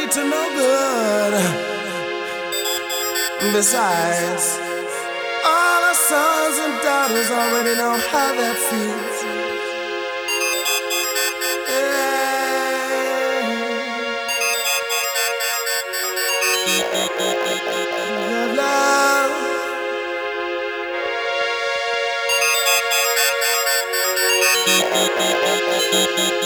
lead to no good. Besides, all our sons and daughters already know how that feels. Love, love.